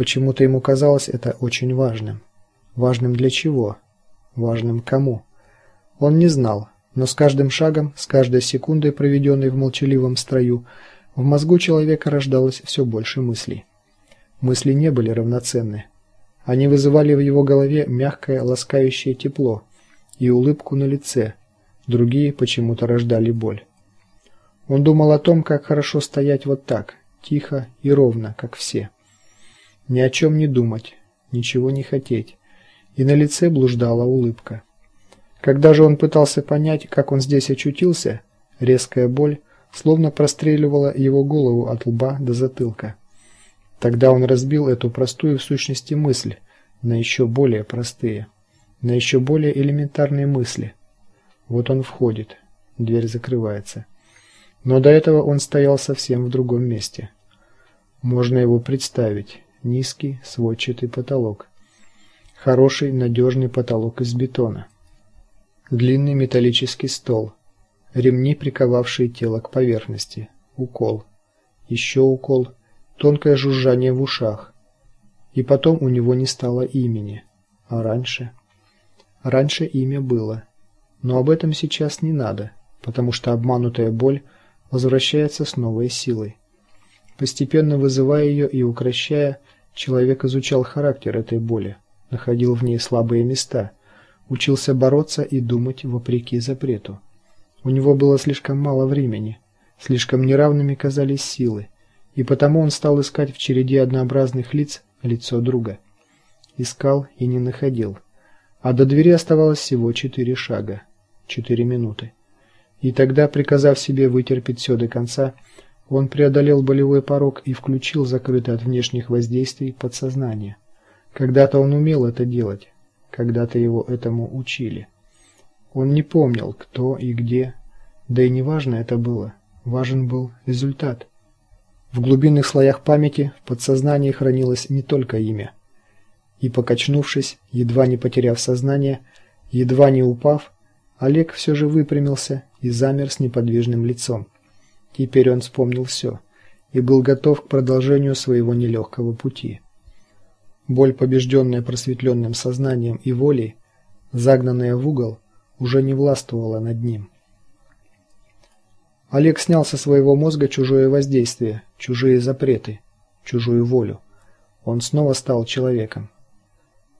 Почему-то ему казалось это очень важным. Важным для чего? Важным кому? Он не знал, но с каждым шагом, с каждой секундой, проведенной в молчаливом строю, в мозгу человека рождалось все больше мыслей. Мысли не были равноценны. Они вызывали в его голове мягкое, ласкающее тепло и улыбку на лице. Другие почему-то рождали боль. Он думал о том, как хорошо стоять вот так, тихо и ровно, как все. Ни о чем не думать, ничего не хотеть. И на лице блуждала улыбка. Когда же он пытался понять, как он здесь очутился, резкая боль словно простреливала его голову от лба до затылка. Тогда он разбил эту простую в сущности мысль на еще более простые, на еще более элементарные мысли. Вот он входит, дверь закрывается. Но до этого он стоял совсем в другом месте. Можно его представить: низкий сводчатый потолок. Хороший надежный потолок из бетона. Длинный металлический стол. Ремни, приковавшие тело к поверхности. Укол. Еще укол тонкое жужжание в ушах. И потом у него не стало имени. А раньше? Раньше имя было. Но об этом сейчас не надо, потому что обманутая боль возвращается с новой силой. Постепенно вызывая ее и укрощая, человек изучал характер этой боли, находил в ней слабые места, учился бороться и думать вопреки запрету. У него было слишком мало времени, слишком неравными казались силы и потому он стал искать в череде однообразных лиц лицо друга. Искал и не находил. А до двери оставалось всего четыре шага, четыре минуты. И тогда, приказав себе вытерпеть все до конца, он преодолел болевой порог и включил закрытое от внешних воздействий подсознание. Когда-то он умел это делать, когда-то его этому учили. Он не помнил, кто и где, да и неважно это было. Важен был результат. В глубинных слоях памяти в подсознании хранилось не только имя. И покачнувшись, едва не потеряв сознание, едва не упав, Олег все же выпрямился и замер с неподвижным лицом. Теперь он вспомнил все и был готов к продолжению своего нелегкого пути. Боль, побежденная просветленным сознанием и волей, загнанная в угол, уже не властвовала над ним. Олег снял со своего мозга чужое воздействие, чужие запреты, чужую волю. Он снова стал человеком.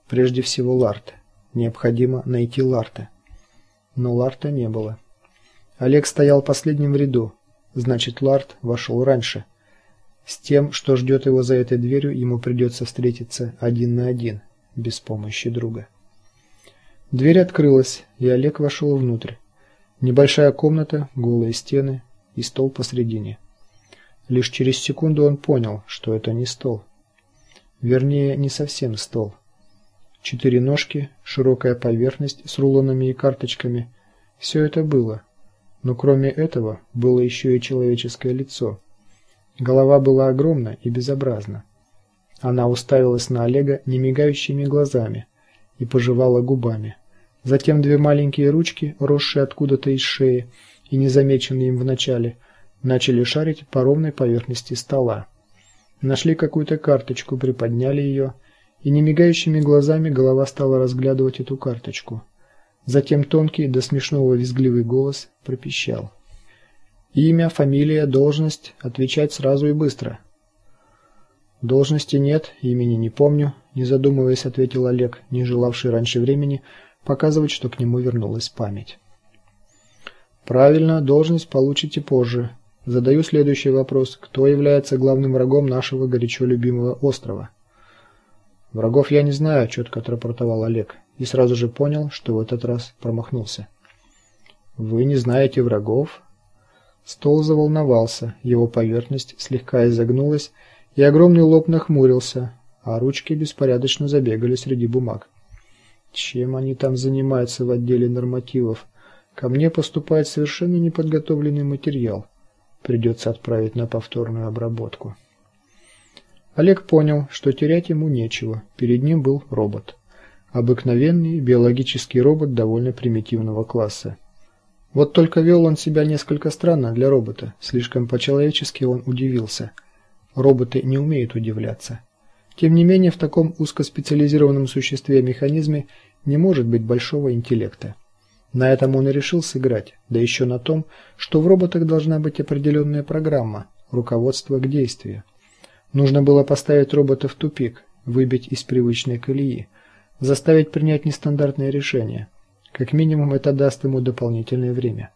Прежде всего Ларт. Необходимо найти Ларта. Но Ларта не было. Олег стоял последним в ряду. Значит, Ларт вошел раньше. С тем, что ждет его за этой дверью, ему придется встретиться один на один, без помощи друга. Дверь открылась, и Олег вошел внутрь. Небольшая комната, голые стены и стол посредине. Лишь через секунду он понял, что это не стол. Вернее, не совсем стол. Четыре ножки, широкая поверхность с рулонами и карточками все это было. Но кроме этого, было еще и человеческое лицо. Голова была огромна и безобразна. Она уставилась на Олега немигающими глазами и пожевала губами. Затем две маленькие ручки, росшие откуда-то из шеи и незамеченные им вначале, начали шарить по ровной поверхности стола. Нашли какую-то карточку, приподняли ее, и немигающими глазами голова стала разглядывать эту карточку. Затем тонкий до смешного визгливый голос пропищал: Имя, фамилия, должность, отвечать сразу и быстро. Должности нет, имени не помню, не задумываясь, ответил Олег, не желавший раньше времени показывать, что к нему вернулась память. Правильно, должность получите позже. Задаю следующий вопрос: кто является главным врагом нашего горячо любимого острова? Врагов я не знаю, четко отрапортовал Олег и сразу же понял, что в этот раз промахнулся. Вы не знаете врагов? Стол заволновался, его поверхность слегка изогнулась, и огромный лоб нахмурился, а ручки беспорядочно забегали среди бумаг. Чем они там занимаются в отделе нормативов? Ко мне поступает совершенно неподготовленный материал. Придется отправить на повторную обработку. Олег понял, что терять ему нечего. Перед ним был робот. Обыкновенный биологический робот довольно примитивного класса. Вот только вел он себя несколько странно для робота. Слишком по-человечески он удивился. Роботы не умеют удивляться. Тем не менее, в таком узкоспециализированном существе механизме не может быть большого интеллекта. На этом он и решил сыграть, да еще на том, что в роботах должна быть определенная программа, руководство к действию. Нужно было поставить робота в тупик, выбить из привычной колеи, заставить принять нестандартное решение. Как минимум это даст ему дополнительное время.